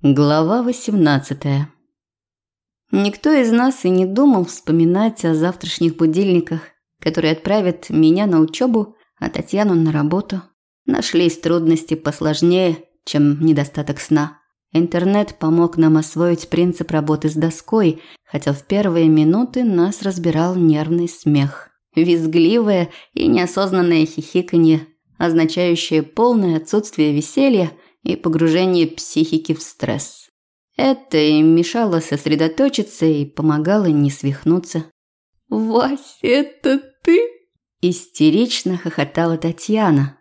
Глава 18. Никто из нас и не думал вспоминать о завтрашних будильниках, которые отправят меня на учебу, а Татьяну на работу. Нашлись трудности посложнее, чем недостаток сна. Интернет помог нам освоить принцип работы с доской, хотя в первые минуты нас разбирал нервный смех. Визгливое и неосознанное хихиканье, означающее полное отсутствие веселья – и погружение психики в стресс. Это им мешало сосредоточиться и помогало не свихнуться. «Вась, это ты?» – истерично хохотала Татьяна.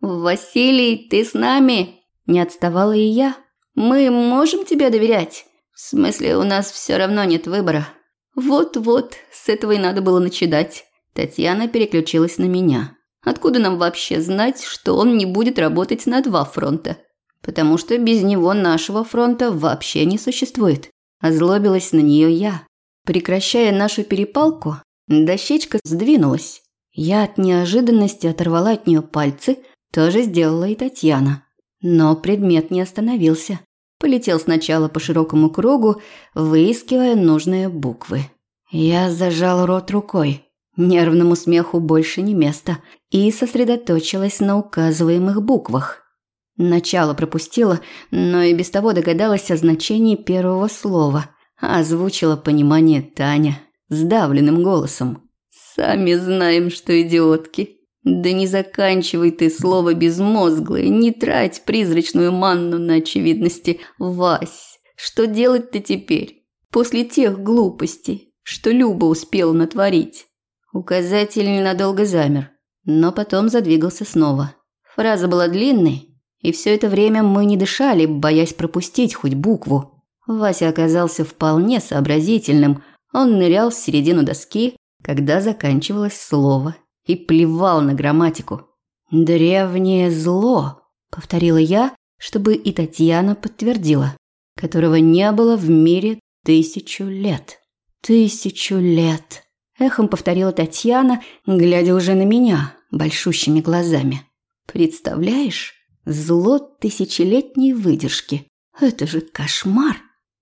«Василий, ты с нами?» – не отставала и я. «Мы можем тебе доверять? В смысле, у нас все равно нет выбора». «Вот-вот, с этого и надо было начинать». Татьяна переключилась на меня. «Откуда нам вообще знать, что он не будет работать на два фронта?» Потому что без него нашего фронта вообще не существует. Озлобилась на нее я. Прекращая нашу перепалку, дощечка сдвинулась. Я от неожиданности оторвала от нее пальцы, тоже сделала и Татьяна. Но предмет не остановился. Полетел сначала по широкому кругу, выискивая нужные буквы. Я зажал рот рукой. Нервному смеху больше не место и сосредоточилась на указываемых буквах. Начало пропустила, но и без того догадалась о значении первого слова. Озвучила понимание Таня сдавленным голосом. «Сами знаем, что идиотки. Да не заканчивай ты слово безмозглое, не трать призрачную манну на очевидности. Вась, что делать-то теперь? После тех глупостей, что Люба успела натворить?» Указатель ненадолго замер, но потом задвигался снова. Фраза была длинной, и все это время мы не дышали, боясь пропустить хоть букву. Вася оказался вполне сообразительным. Он нырял в середину доски, когда заканчивалось слово, и плевал на грамматику. «Древнее зло», – повторила я, чтобы и Татьяна подтвердила, которого не было в мире тысячу лет. «Тысячу лет», – эхом повторила Татьяна, глядя уже на меня большущими глазами. «Представляешь?» Зло тысячелетней выдержки. Это же кошмар.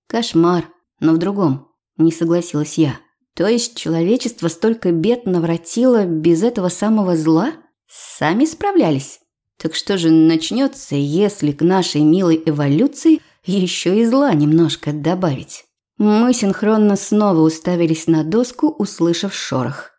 Кошмар, но в другом. Не согласилась я. То есть человечество столько бед навратило без этого самого зла? Сами справлялись? Так что же начнется, если к нашей милой эволюции еще и зла немножко добавить? Мы синхронно снова уставились на доску, услышав шорох.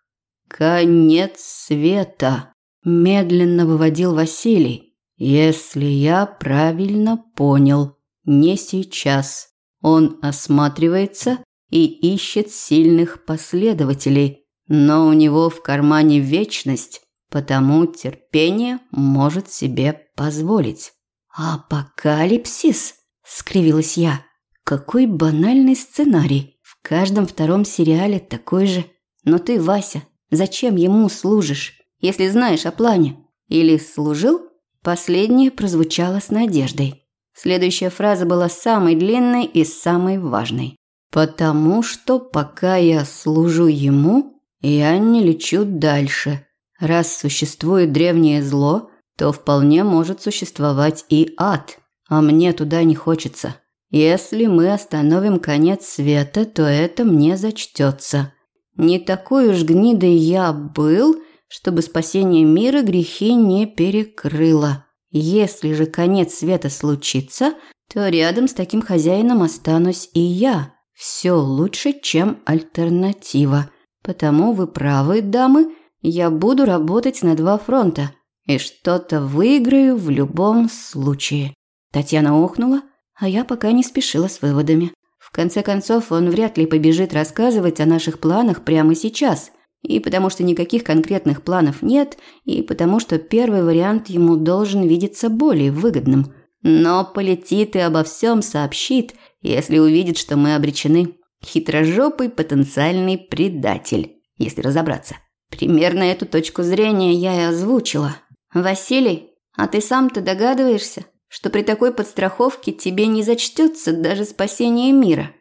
«Конец света!» – медленно выводил Василий. Если я правильно понял, не сейчас. Он осматривается и ищет сильных последователей, но у него в кармане вечность, потому терпение может себе позволить. «Апокалипсис?» – скривилась я. «Какой банальный сценарий. В каждом втором сериале такой же. Но ты, Вася, зачем ему служишь, если знаешь о плане? Или служил, Последнее прозвучало с надеждой. Следующая фраза была самой длинной и самой важной. «Потому что пока я служу ему, я не лечу дальше. Раз существует древнее зло, то вполне может существовать и ад, а мне туда не хочется. Если мы остановим конец света, то это мне зачтется. Не такой уж гнидой я был, чтобы спасение мира грехи не перекрыло. Если же конец света случится, то рядом с таким хозяином останусь и я. Все лучше, чем альтернатива. Потому вы правы, дамы, я буду работать на два фронта и что-то выиграю в любом случае. Татьяна охнула, а я пока не спешила с выводами. В конце концов, он вряд ли побежит рассказывать о наших планах прямо сейчас – и потому что никаких конкретных планов нет, и потому что первый вариант ему должен видеться более выгодным. Но полетит и обо всем сообщит, если увидит, что мы обречены. Хитрожопый потенциальный предатель, если разобраться. Примерно эту точку зрения я и озвучила. «Василий, а ты сам-то догадываешься, что при такой подстраховке тебе не зачтется даже спасение мира?»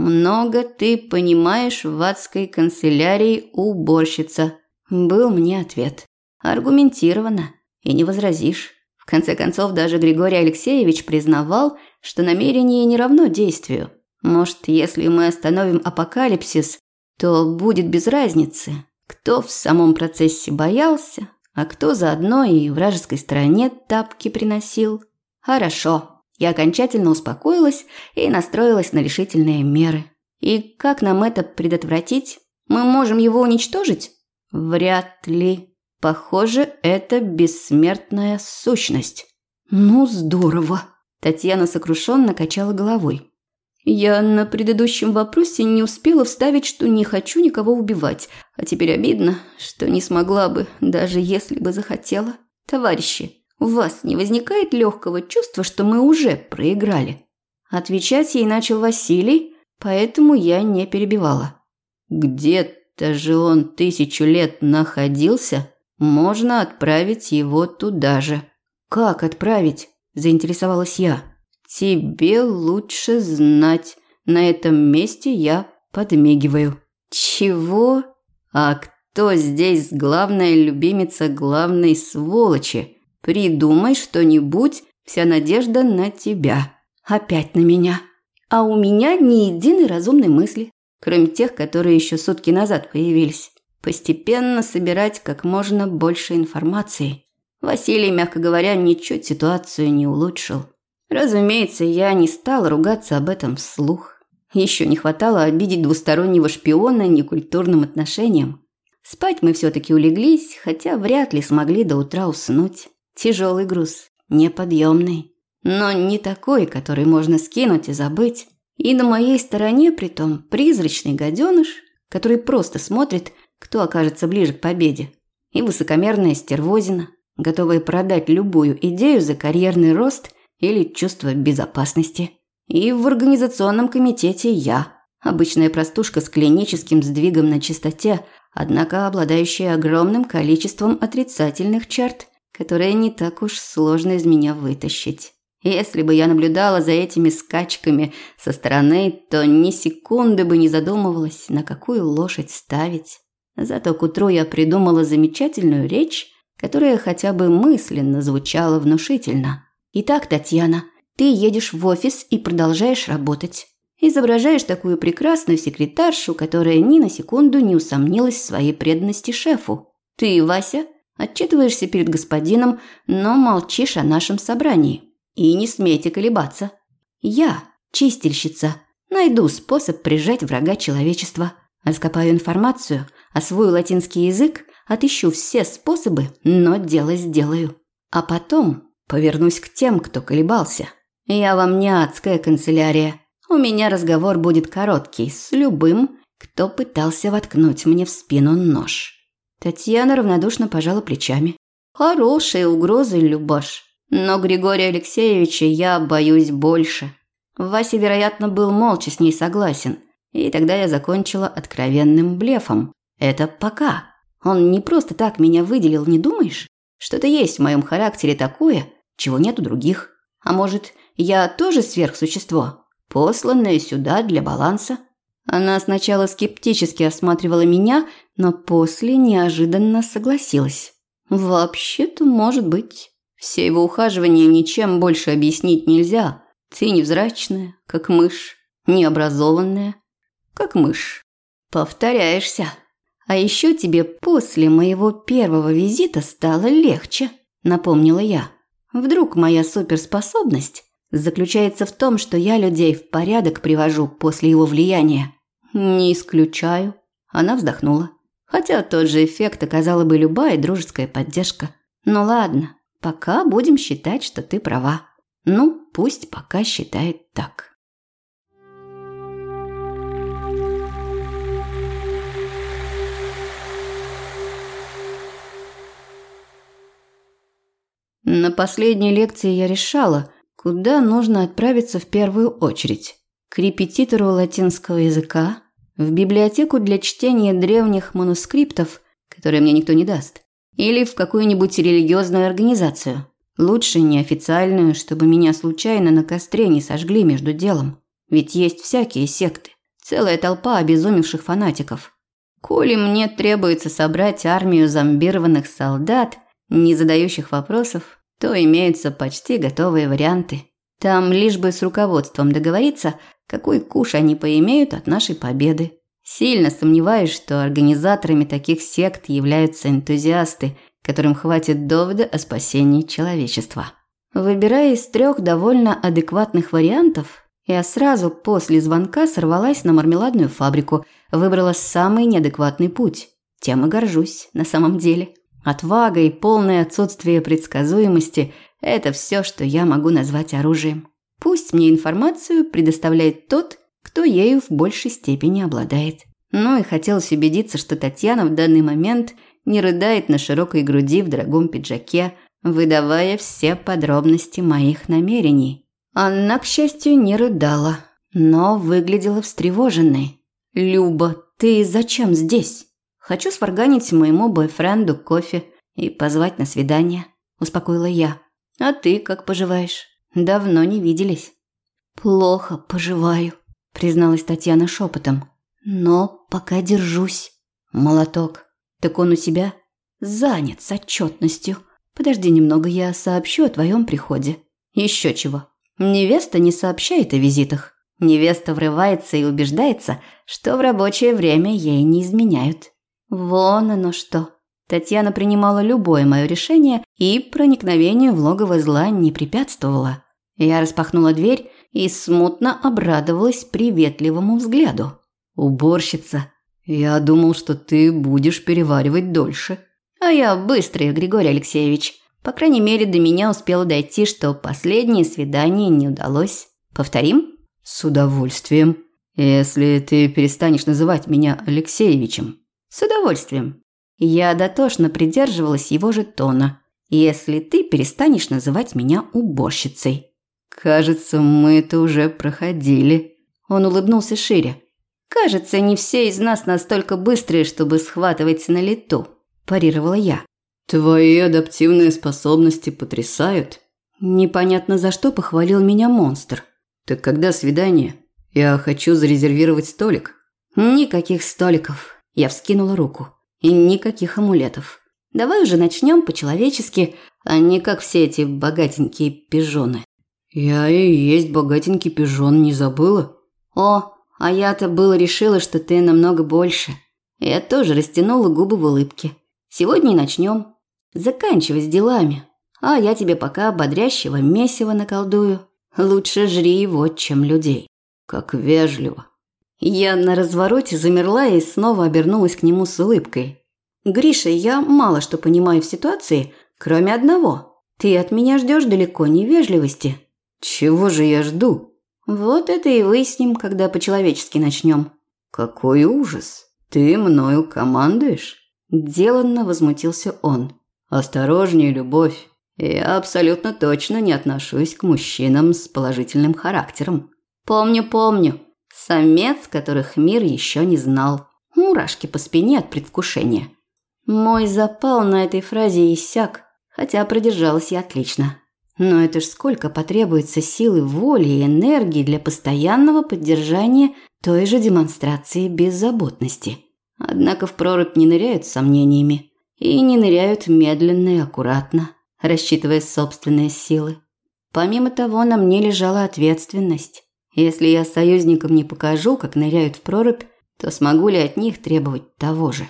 «Много ты понимаешь в адской канцелярии уборщица», – был мне ответ. Аргументированно. И не возразишь. В конце концов, даже Григорий Алексеевич признавал, что намерение не равно действию. Может, если мы остановим апокалипсис, то будет без разницы, кто в самом процессе боялся, а кто заодно и вражеской стороне тапки приносил. Хорошо. Я окончательно успокоилась и настроилась на решительные меры. И как нам это предотвратить? Мы можем его уничтожить? Вряд ли. Похоже, это бессмертная сущность. Ну, здорово. Татьяна сокрушенно качала головой. Я на предыдущем вопросе не успела вставить, что не хочу никого убивать, а теперь обидно, что не смогла бы, даже если бы захотела. Товарищи, у вас не возникает легкого чувства, что мы уже проиграли? Отвечать ей начал Василий, поэтому я не перебивала. Где-то же он тысячу лет находился, можно отправить его туда же. Как отправить? заинтересовалась я. Тебе лучше знать. На этом месте я подмигиваю. Чего? А кто здесь главная любимица главной сволочи? Придумай что-нибудь, вся надежда на тебя. Опять на меня. А у меня ни единой разумной мысли, кроме тех, которые еще сутки назад появились. Постепенно собирать как можно больше информации. Василий, мягко говоря, ничуть ситуацию не улучшил. Разумеется, я не стала ругаться об этом вслух. Еще не хватало обидеть двустороннего шпиона некультурным отношением. Спать мы все-таки улеглись, хотя вряд ли смогли до утра уснуть. Тяжелый груз, неподъемный. Но не такой, который можно скинуть и забыть. И на моей стороне, притом, призрачный гаденыш, который просто смотрит, кто окажется ближе к победе. И высокомерная стервозина, готовая продать любую идею за карьерный рост – или чувство безопасности. И в организационном комитете я, обычная простушка с клиническим сдвигом на чистоте, однако обладающая огромным количеством отрицательных черт, которые не так уж сложно из меня вытащить. Если бы я наблюдала за этими скачками со стороны, то ни секунды бы не задумывалась, на какую лошадь ставить. Зато к утру я придумала замечательную речь, которая хотя бы мысленно звучала внушительно. Итак, Татьяна, ты едешь в офис и продолжаешь работать. Изображаешь такую прекрасную секретаршу, которая ни на секунду не усомнилась в своей преданности шефу. Ты, Вася, отчитываешься перед господином, но молчишь о нашем собрании. И не смейте колебаться. Я, чистильщица, найду способ прижать врага человечества. Раскопаю информацию, освою латинский язык, отыщу все способы, но дело сделаю. А потом Повернусь к тем, кто колебался. Я вам не адская канцелярия. У меня разговор будет короткий с любым, кто пытался воткнуть мне в спину нож. Татьяна равнодушно пожала плечами. Хорошие угрозы, Любаш. Но Григория Алексеевича я боюсь больше. Вася, вероятно, был молча с ней согласен. И тогда я закончила откровенным блефом. Это пока. Он не просто так меня выделил, не думаешь? Что-то есть в моем характере такое, чего нет у других. А может, я тоже сверхсущество, посланное сюда для баланса? Она сначала скептически осматривала меня, но после неожиданно согласилась. Вообще-то, может быть. Все его ухаживания ничем больше объяснить нельзя. Ты невзрачная, как мышь, необразованная, как мышь. Повторяешься. А еще тебе после моего первого визита стало легче, напомнила я. Вдруг моя суперспособность заключается в том, что я людей в порядок привожу после его влияния? Не исключаю. Она вздохнула. Хотя тот же эффект оказала бы любая дружеская поддержка. Ну ладно, пока будем считать, что ты права. Ну, пусть пока считает так. На последней лекции я решала, куда нужно отправиться в первую очередь. К репетитору латинского языка, в библиотеку для чтения древних манускриптов, которые мне никто не даст, или в какую-нибудь религиозную организацию. Лучше неофициальную, чтобы меня случайно на костре не сожгли между делом. Ведь есть всякие секты, целая толпа обезумевших фанатиков. Коли мне требуется собрать армию зомбированных солдат, не задающих вопросов, то имеются почти готовые варианты. Там лишь бы с руководством договориться, какой куш они поимеют от нашей победы. Сильно сомневаюсь, что организаторами таких сект являются энтузиасты, которым хватит довода о спасении человечества. Выбирая из трех довольно адекватных вариантов, я сразу после звонка сорвалась на мармеладную фабрику, выбрала самый неадекватный путь. Тем и горжусь на самом деле. Отвага и полное отсутствие предсказуемости – это все, что я могу назвать оружием. Пусть мне информацию предоставляет тот, кто ею в большей степени обладает. Ну и хотелось убедиться, что Татьяна в данный момент не рыдает на широкой груди в дорогом пиджаке, выдавая все подробности моих намерений. Она, к счастью, не рыдала, но выглядела встревоженной. «Люба, ты зачем здесь?» «Хочу сварганить моему бойфренду кофе и позвать на свидание», – успокоила я. «А ты как поживаешь? Давно не виделись». «Плохо поживаю», – призналась Татьяна шепотом. «Но пока держусь». «Молоток. Так он у себя?» «Занят с отчетностью. Подожди немного, я сообщу о твоем приходе». «Еще чего. Невеста не сообщает о визитах. Невеста врывается и убеждается, что в рабочее время ей не изменяют. Вон оно что. Татьяна принимала любое мое решение и проникновению в логово зла не препятствовала. Я распахнула дверь и смутно обрадовалась приветливому взгляду. «Уборщица, я думал, что ты будешь переваривать дольше». «А я быстрый, Григорий Алексеевич. По крайней мере, до меня успело дойти, что последнее свидание не удалось. Повторим?» «С удовольствием. Если ты перестанешь называть меня Алексеевичем». «С удовольствием. Я дотошно придерживалась его же тона. Если ты перестанешь называть меня уборщицей». «Кажется, мы это уже проходили». Он улыбнулся шире. «Кажется, не все из нас настолько быстрые, чтобы схватывать на лету», – парировала я. «Твои адаптивные способности потрясают». Непонятно за что похвалил меня монстр. «Так когда свидание? Я хочу зарезервировать столик». «Никаких столиков». Я вскинула руку. «И никаких амулетов. Давай уже начнем по-человечески, а не как все эти богатенькие пижоны». «Я и есть богатенький пижон, не забыла?» «О, а я-то было решила, что ты намного больше». Я тоже растянула губы в улыбке. «Сегодня и начнем. Заканчивай с делами, а я тебе пока бодрящего месива наколдую. Лучше жри его, чем людей». «Как вежливо». Я на развороте замерла и снова обернулась к нему с улыбкой. «Гриша, я мало что понимаю в ситуации, кроме одного. Ты от меня ждешь далеко не вежливости». Чего же я жду? Вот это и выясним, когда по-человечески начнем. Какой ужас! Ты мною командуешь? Деланно возмутился он. Осторожнее, любовь. Я абсолютно точно не отношусь к мужчинам с положительным характером. Помню, помню. Самец, которых мир еще не знал. Мурашки по спине от предвкушения. Мой запал на этой фразе иссяк, хотя продержалась я отлично. Но это ж сколько потребуется силы воли и энергии для постоянного поддержания той же демонстрации беззаботности. Однако в прорубь не ныряют с сомнениями. И не ныряют медленно и аккуратно, рассчитывая собственные силы. Помимо того, на мне лежала ответственность. Если я союзникам не покажу, как ныряют в прорубь, то смогу ли от них требовать того же?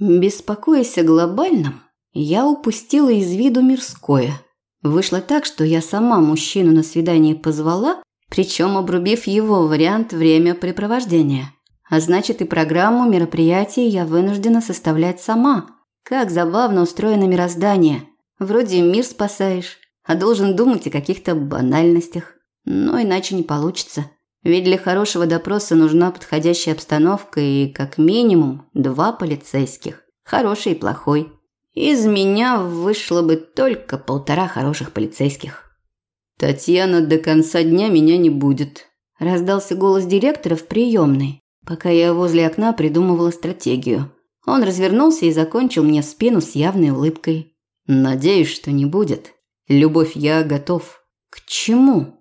Беспокоясь о глобальном, я упустила из виду мирское – Вышло так, что я сама мужчину на свидание позвала, причем обрубив его вариант времяпрепровождения. А значит, и программу мероприятий я вынуждена составлять сама. Как забавно устроено мироздание. Вроде мир спасаешь, а должен думать о каких-то банальностях. Но иначе не получится. Ведь для хорошего допроса нужна подходящая обстановка и как минимум два полицейских. Хороший и плохой. Из меня вышло бы только полтора хороших полицейских. Татьяна до конца дня меня не будет. Раздался голос директора в приемной, пока я возле окна придумывала стратегию. Он развернулся и закончил мне спину с явной улыбкой. Надеюсь, что не будет. Любовь, я готов. К чему?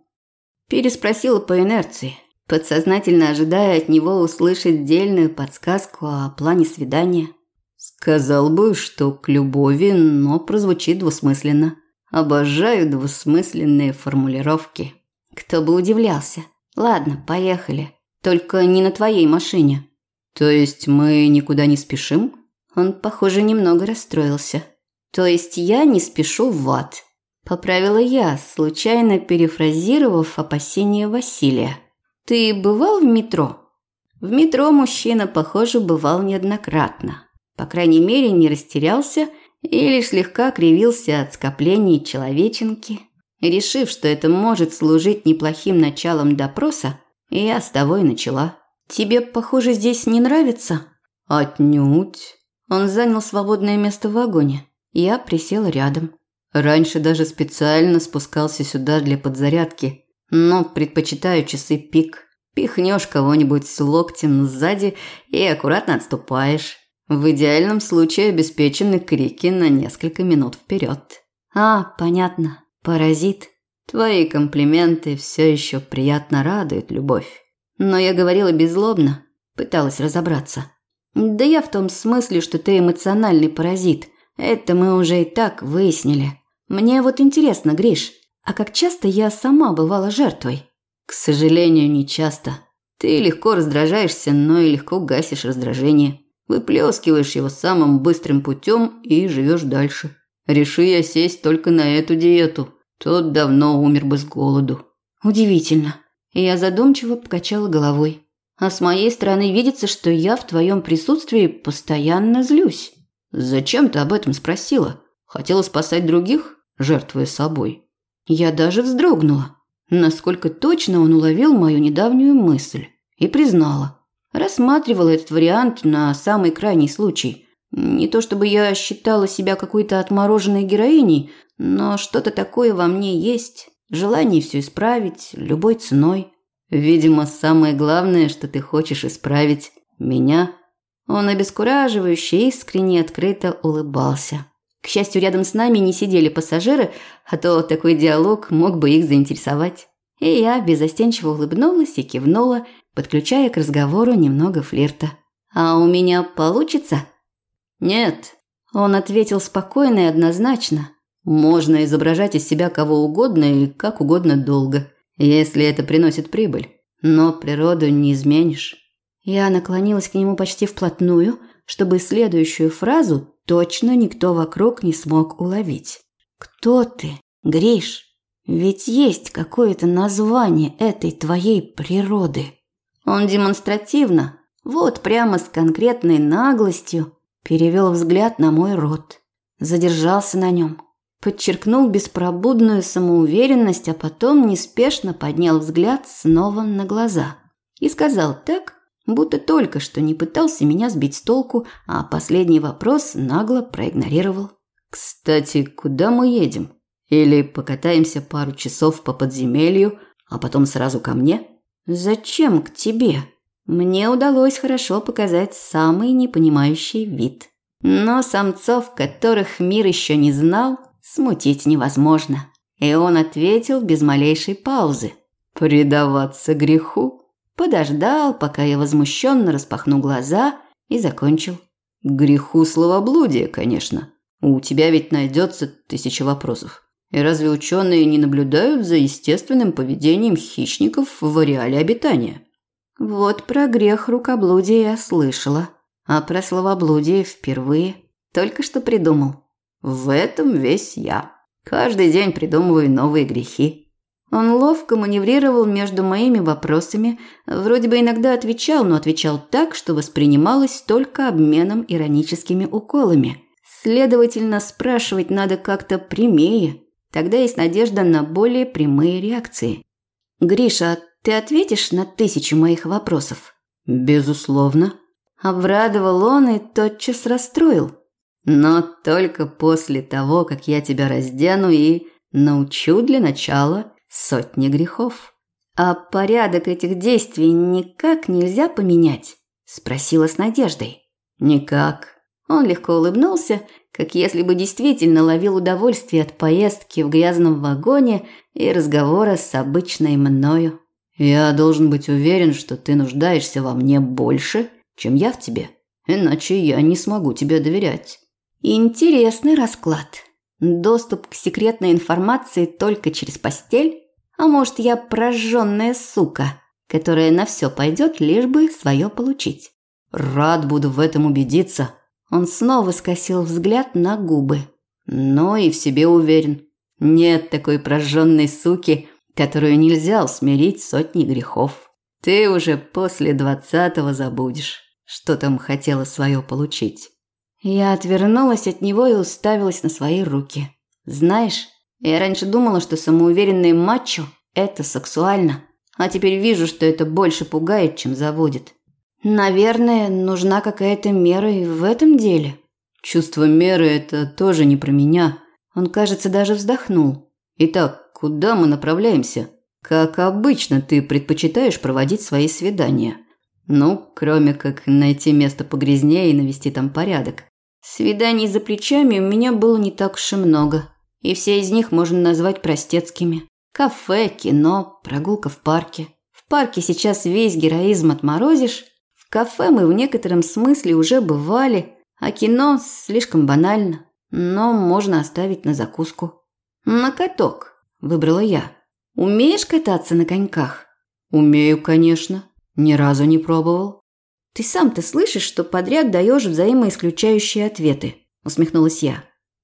Переспросила по инерции, подсознательно ожидая от него услышать дельную подсказку о плане свидания. Сказал бы, что к любови, но прозвучит двусмысленно. Обожаю двусмысленные формулировки. Кто бы удивлялся. Ладно, поехали. Только не на твоей машине. То есть мы никуда не спешим? Он, похоже, немного расстроился. То есть я не спешу в ад. Поправила я, случайно перефразировав опасения Василия. Ты бывал в метро? В метро мужчина, похоже, бывал неоднократно. По крайней мере, не растерялся и лишь слегка кривился от скоплений человеченки. Решив, что это может служить неплохим началом допроса, я с того и начала. «Тебе, похоже, здесь не нравится?» «Отнюдь». Он занял свободное место в вагоне. Я присела рядом. Раньше даже специально спускался сюда для подзарядки, но предпочитаю часы пик. Пихнешь кого-нибудь с локтем сзади и аккуратно отступаешь. В идеальном случае обеспечены крики на несколько минут вперед. А, понятно. Паразит. Твои комплименты все еще приятно радуют, любовь. Но я говорила беззлобно, пыталась разобраться. Да я в том смысле, что ты эмоциональный паразит. Это мы уже и так выяснили. Мне вот интересно, Гриш, а как часто я сама бывала жертвой? К сожалению, не часто. Ты легко раздражаешься, но и легко гасишь раздражение. Выплескиваешь его самым быстрым путем и живешь дальше. Реши я сесть только на эту диету, тот давно умер бы с голоду. Удивительно. Я задумчиво покачала головой. А с моей стороны видится, что я в твоем присутствии постоянно злюсь. Зачем ты об этом спросила? Хотела спасать других, жертвуя собой. Я даже вздрогнула. Насколько точно он уловил мою недавнюю мысль и признала. Рассматривала этот вариант на самый крайний случай. Не то чтобы я считала себя какой-то отмороженной героиней, но что-то такое во мне есть. Желание все исправить любой ценой. Видимо, самое главное, что ты хочешь исправить меня. Он обескураживающе, искренне, открыто улыбался. К счастью, рядом с нами не сидели пассажиры, а то такой диалог мог бы их заинтересовать. И я безостенчиво улыбнулась и кивнула, подключая к разговору немного флирта. «А у меня получится?» «Нет», – он ответил спокойно и однозначно. «Можно изображать из себя кого угодно и как угодно долго, если это приносит прибыль. Но природу не изменишь». Я наклонилась к нему почти вплотную, чтобы следующую фразу точно никто вокруг не смог уловить. «Кто ты, Гриш? Ведь есть какое-то название этой твоей природы». Он демонстративно, вот прямо с конкретной наглостью, перевел взгляд на мой рот, задержался на нем, подчеркнул беспробудную самоуверенность, а потом неспешно поднял взгляд снова на глаза и сказал так, будто только что не пытался меня сбить с толку, а последний вопрос нагло проигнорировал. «Кстати, куда мы едем? Или покатаемся пару часов по подземелью, а потом сразу ко мне?» «Зачем к тебе?» Мне удалось хорошо показать самый непонимающий вид. Но самцов, которых мир еще не знал, смутить невозможно. И он ответил без малейшей паузы. «Предаваться греху?» Подождал, пока я возмущенно распахну глаза и закончил. «Греху словоблудия, конечно. У тебя ведь найдется тысяча вопросов. И разве ученые не наблюдают за естественным поведением хищников в ареале обитания?» Вот про грех рукоблудия я слышала, а про словоблудие впервые. Только что придумал. В этом весь я. Каждый день придумываю новые грехи. Он ловко маневрировал между моими вопросами, вроде бы иногда отвечал, но отвечал так, что воспринималось только обменом ироническими уколами. Следовательно, спрашивать надо как-то прямее. Тогда есть надежда на более прямые реакции. «Гриша, ты ответишь на тысячу моих вопросов? Безусловно. Обрадовал он и тотчас расстроил. Но только после того, как я тебя раздену и научу для начала сотни грехов. А порядок этих действий никак нельзя поменять? Спросила с надеждой. Никак. Он легко улыбнулся, как если бы действительно ловил удовольствие от поездки в грязном вагоне и разговора с обычной мною. Я должен быть уверен, что ты нуждаешься во мне больше, чем я в тебе. Иначе я не смогу тебе доверять. Интересный расклад. Доступ к секретной информации только через постель? А может, я прожженная сука, которая на все пойдет, лишь бы свое получить. Рад буду в этом убедиться. Он снова скосил взгляд на губы. Но и в себе уверен. Нет такой прожженной суки, которую нельзя усмирить сотни грехов. Ты уже после двадцатого забудешь, что там хотела свое получить. Я отвернулась от него и уставилась на свои руки. Знаешь, я раньше думала, что самоуверенные мачо – это сексуально, а теперь вижу, что это больше пугает, чем заводит. Наверное, нужна какая-то мера и в этом деле. Чувство меры – это тоже не про меня. Он, кажется, даже вздохнул. Итак, куда мы направляемся? Как обычно, ты предпочитаешь проводить свои свидания. Ну, кроме как найти место погрязнее и навести там порядок. Свиданий за плечами у меня было не так уж и много. И все из них можно назвать простецкими. Кафе, кино, прогулка в парке. В парке сейчас весь героизм отморозишь. В кафе мы в некотором смысле уже бывали, а кино слишком банально, но можно оставить на закуску. На каток, выбрала я. Умеешь кататься на коньках? Умею, конечно. Ни разу не пробовал. Ты сам-то слышишь, что подряд даешь взаимоисключающие ответы, усмехнулась я.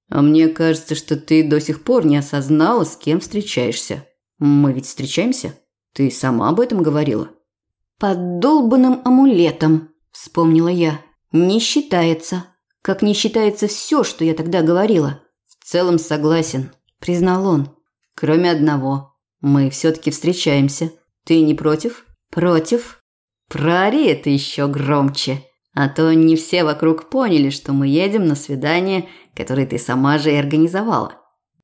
А мне кажется, что ты до сих пор не осознала, с кем встречаешься. Мы ведь встречаемся? Ты сама об этом говорила. Под долбанным амулетом, вспомнила я. Не считается. Как не считается все, что я тогда говорила. В целом согласен, признал он. Кроме одного. Мы все-таки встречаемся. Ты не против? Против. Прори это еще громче. А то не все вокруг поняли, что мы едем на свидание, которое ты сама же и организовала.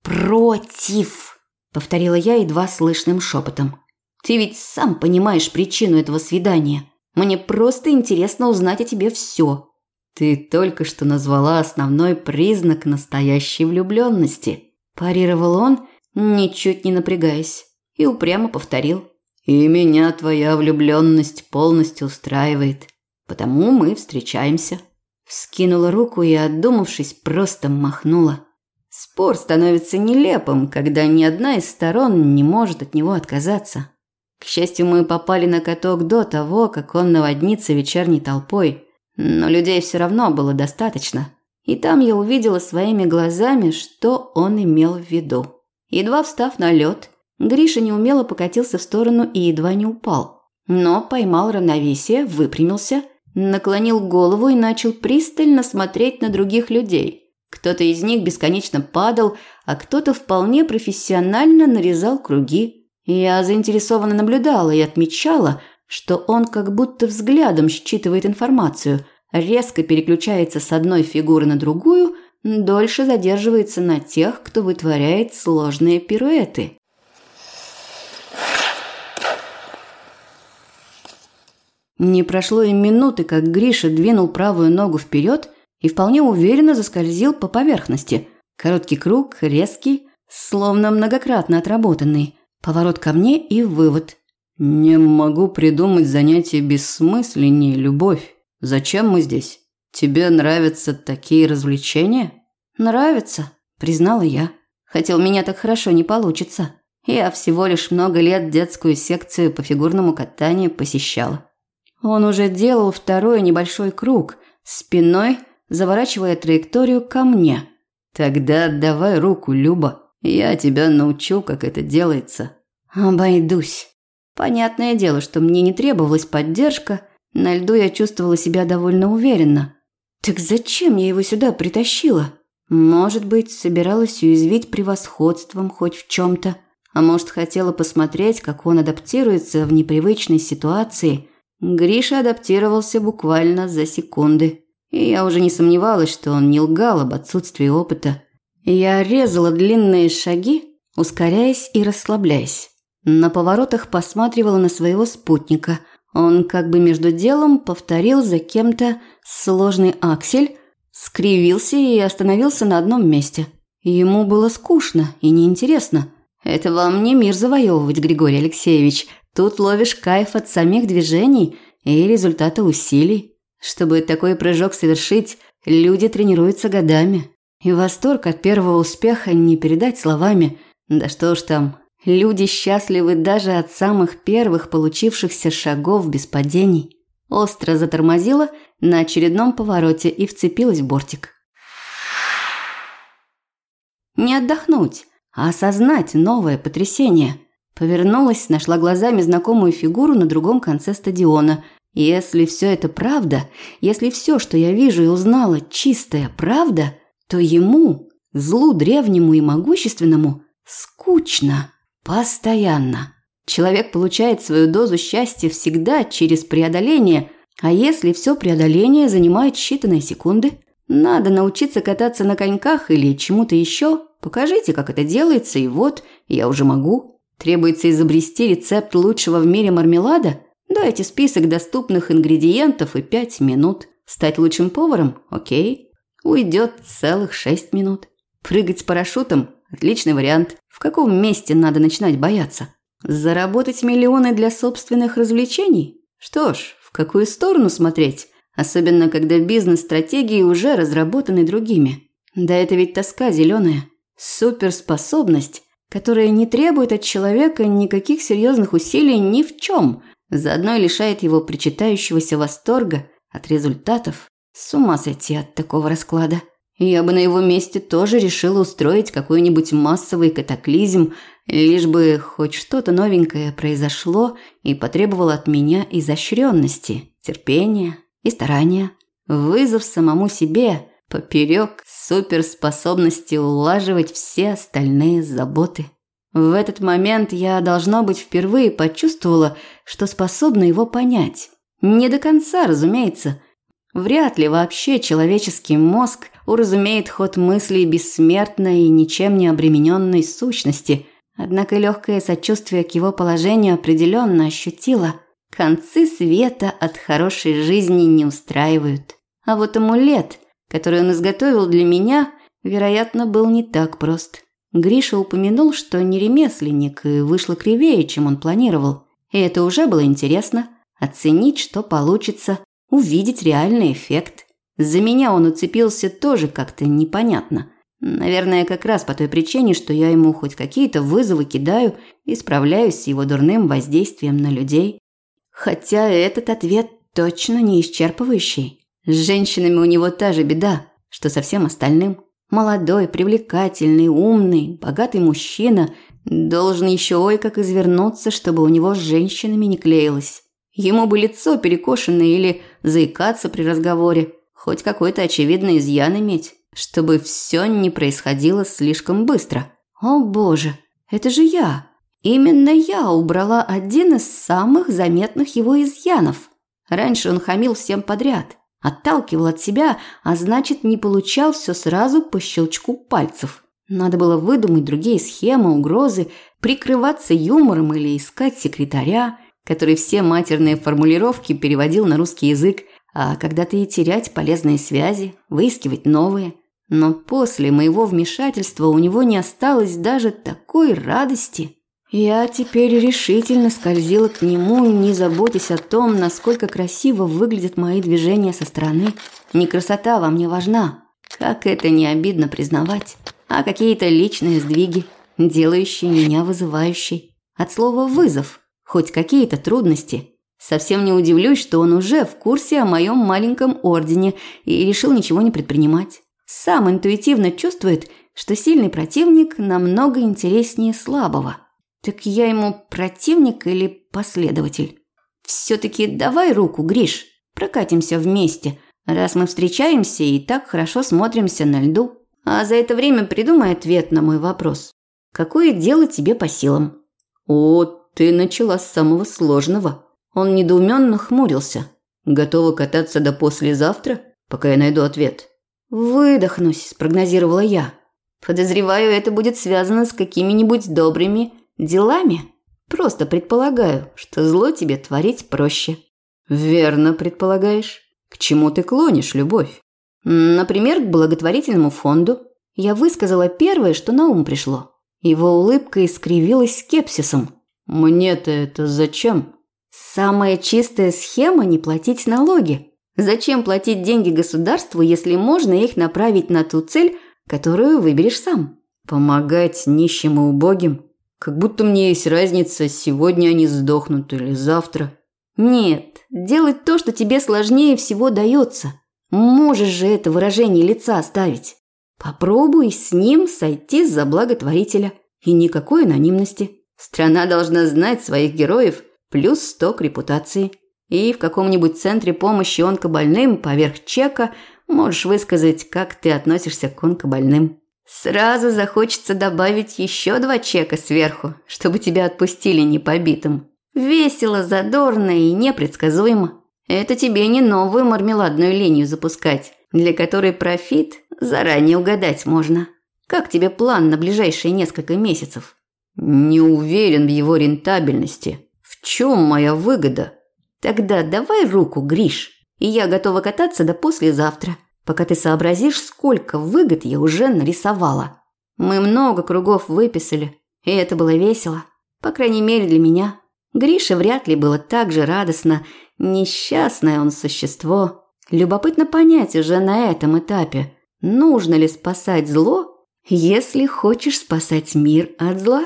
Против, повторила я едва слышным шепотом. Ты ведь сам понимаешь причину этого свидания. Мне просто интересно узнать о тебе все. Ты только что назвала основной признак настоящей влюбленности. Парировал он, ничуть не напрягаясь, и упрямо повторил. И меня твоя влюбленность полностью устраивает. Потому мы встречаемся. Вскинула руку и, отдумавшись, просто махнула. Спор становится нелепым, когда ни одна из сторон не может от него отказаться. К счастью, мы попали на каток до того, как он наводнится вечерней толпой, но людей все равно было достаточно. И там я увидела своими глазами, что он имел в виду. Едва встав на лед, Гриша неумело покатился в сторону и едва не упал. Но поймал равновесие, выпрямился – наклонил голову и начал пристально смотреть на других людей. Кто-то из них бесконечно падал, а кто-то вполне профессионально нарезал круги. Я заинтересованно наблюдала и отмечала, что он как будто взглядом считывает информацию, резко переключается с одной фигуры на другую, дольше задерживается на тех, кто вытворяет сложные пируэты. Не прошло и минуты, как Гриша двинул правую ногу вперед и вполне уверенно заскользил по поверхности. Короткий круг, резкий, словно многократно отработанный. Поворот ко мне и вывод. «Не могу придумать занятие бессмысленнее, любовь. Зачем мы здесь? Тебе нравятся такие развлечения?» «Нравится», – признала я. Хотя у меня так хорошо не получится. Я всего лишь много лет детскую секцию по фигурному катанию посещала. Он уже делал второй небольшой круг, спиной заворачивая траекторию ко мне. «Тогда давай руку, Люба. Я тебя научу, как это делается». «Обойдусь». Понятное дело, что мне не требовалась поддержка. На льду я чувствовала себя довольно уверенно. Так зачем я его сюда притащила? Может быть, собиралась уязвить превосходством хоть в чем-то. А может, хотела посмотреть, как он адаптируется в непривычной ситуации – Гриша адаптировался буквально за секунды. И я уже не сомневалась, что он не лгал об отсутствии опыта. Я резала длинные шаги, ускоряясь и расслабляясь. На поворотах посматривала на своего спутника. Он как бы между делом повторил за кем-то сложный аксель, скривился и остановился на одном месте. Ему было скучно и неинтересно. Это вам не мир завоевывать, Григорий Алексеевич. Тут ловишь кайф от самих движений и результата усилий. Чтобы такой прыжок совершить, люди тренируются годами. И восторг от первого успеха не передать словами. Да что ж там, Люди счастливы даже от самых первых получившихся шагов без падений. Остро затормозила на очередном повороте и вцепилась в бортик. Не отдохнуть, а осознать новое потрясение. Повернулась, нашла глазами знакомую фигуру на другом конце стадиона. Если все это правда, если все, что я вижу и узнала, чистая правда, то ему, злу древнему и могущественному, скучно. Постоянно. Человек получает свою дозу счастья всегда через преодоление, а если все преодоление занимает считанные секунды, надо научиться кататься на коньках или чему-то еще. Покажите, как это делается, и вот, я уже могу. Требуется изобрести рецепт лучшего в мире мармелада? Дайте список доступных ингредиентов и пять минут. Стать лучшим поваром? Окей. Уйдет целых шесть минут. Прыгать с парашютом? Отличный вариант. В каком месте надо начинать бояться? Заработать миллионы для собственных развлечений? Что ж, в какую сторону смотреть? Особенно, когда бизнес-стратегии уже разработаны другими. Да это ведь тоска зеленая. Суперспособность, которая не требует от человека никаких серьезных усилий ни в чем, заодно и лишает его причитающегося восторга от результатов. С ума сойти от такого расклада. Я бы на его месте тоже решила устроить какой-нибудь массовый катаклизм, лишь бы хоть что-то новенькое произошло и потребовало от меня изощренности, терпения и старания. Вызов самому себе, поперек суперспособности улаживать все остальные заботы. В этот момент я, должно быть, впервые почувствовала, что способна его понять. Не до конца, разумеется. Вряд ли вообще человеческий мозг уразумеет ход мыслей бессмертной и ничем не обремененной сущности. Однако легкое сочувствие к его положению определенно ощутила. Концы света от хорошей жизни не устраивают. А вот амулет, который он изготовил для меня, вероятно, был не так прост. Гриша упомянул, что не ремесленник, и вышло кривее, чем он планировал. И это уже было интересно. Оценить, что получится, увидеть реальный эффект. За меня он уцепился тоже как-то непонятно. Наверное, как раз по той причине, что я ему хоть какие-то вызовы кидаю и справляюсь с его дурным воздействием на людей. Хотя этот ответ точно не исчерпывающий. С женщинами у него та же беда, что со всем остальным. Молодой, привлекательный, умный, богатый мужчина должен еще ой как извернуться, чтобы у него с женщинами не клеилось. Ему бы лицо перекошенное или заикаться при разговоре, хоть какой-то очевидный изъян иметь, чтобы все не происходило слишком быстро. О боже, это же я. Именно я убрала один из самых заметных его изъянов. Раньше он хамил всем подряд, отталкивал от себя, а значит, не получал все сразу по щелчку пальцев. Надо было выдумать другие схемы, угрозы, прикрываться юмором или искать секретаря, который все матерные формулировки переводил на русский язык, а когда-то и терять полезные связи, выискивать новые. Но после моего вмешательства у него не осталось даже такой радости. Я теперь решительно скользила к нему, не заботясь о том, насколько красиво выглядят мои движения со стороны. Не красота во мне важна, как это не обидно признавать, а какие-то личные сдвиги, делающие меня вызывающей. От слова «вызов» хоть какие-то трудности – Совсем не удивлюсь, что он уже в курсе о моем маленьком ордене и решил ничего не предпринимать. Сам интуитивно чувствует, что сильный противник намного интереснее слабого. Так я ему противник или последователь? Все-таки давай руку, Гриш, прокатимся вместе, раз мы встречаемся и так хорошо смотримся на льду. А за это время придумай ответ на мой вопрос. Какое дело тебе по силам? О, ты начала с самого сложного. Он недоуменно хмурился. «Готова кататься до послезавтра, пока я найду ответ?» «Выдохнусь», – спрогнозировала я. «Подозреваю, это будет связано с какими-нибудь добрыми делами. Просто предполагаю, что зло тебе творить проще». «Верно предполагаешь. К чему ты клонишь, любовь?» «Например, к благотворительному фонду. Я высказала первое, что на ум пришло». Его улыбка искривилась скепсисом. «Мне-то это зачем?» Самая чистая схема – не платить налоги. Зачем платить деньги государству, если можно их направить на ту цель, которую выберешь сам? Помогать нищим и убогим? Как будто мне есть разница, сегодня они сдохнут или завтра. Нет, делать то, что тебе сложнее всего дается. Можешь же это выражение лица оставить. Попробуй с ним сойти за благотворителя. И никакой анонимности. Страна должна знать своих героев плюс сток репутации. И в каком-нибудь центре помощи онкобольным поверх чека можешь высказать, как ты относишься к онкобольным. Сразу захочется добавить еще два чека сверху, чтобы тебя отпустили не побитым. Весело, задорно и непредсказуемо. Это тебе не новую мармеладную линию запускать, для которой профит заранее угадать можно. Как тебе план на ближайшие несколько месяцев? Не уверен в его рентабельности. В чем моя выгода? Тогда давай руку, Гриш, и я готова кататься до послезавтра пока ты сообразишь, сколько выгод я уже нарисовала. Мы много кругов выписали, и это было весело. По крайней мере, для меня. Грише вряд ли было так же радостно. Несчастное он существо. Любопытно понять уже на этом этапе, нужно ли спасать зло, если хочешь спасать мир от зла.